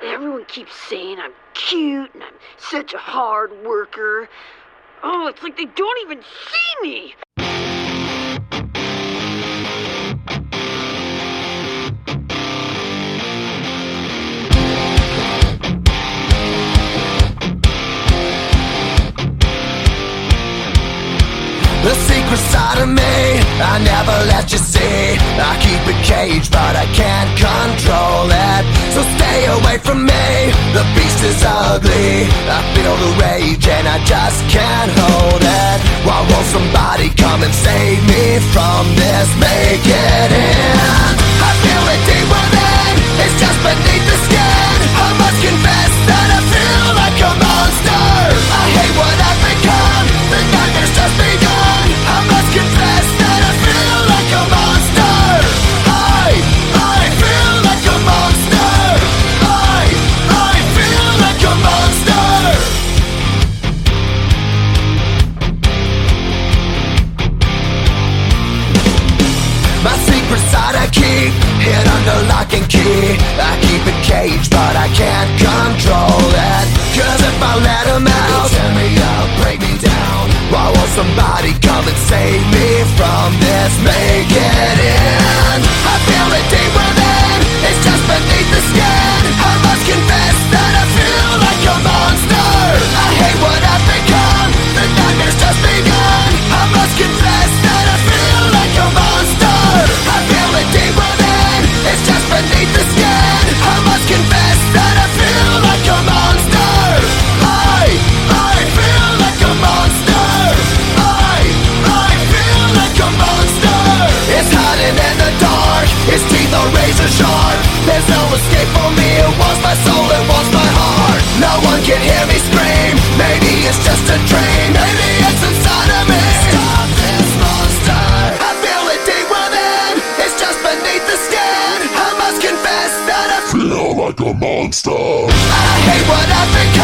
Everyone keeps saying I'm cute and I'm such a hard worker. Oh, it's like they don't even see me. The secret side of me, I never let you see. I keep it caged, but I can't control it. So stay away from me, the beast is ugly. I feel the rage and I just can't hold it. Why won't somebody come and save me from this? Make keep hid under lock and key. I keep it caged, but I can't control it. Cause if I let him out, tear me up, break me down. Why won't somebody come and save me from this? Make the dark, its teeth are razor sharp. There's no escape for me, it wants my soul, it wants my heart. No one can hear me scream, maybe it's just a dream, maybe it's inside of me. Stop this monster. I feel it deep within, it's just beneath the skin. I must confess that I Feel like a monster. I hate what I've become.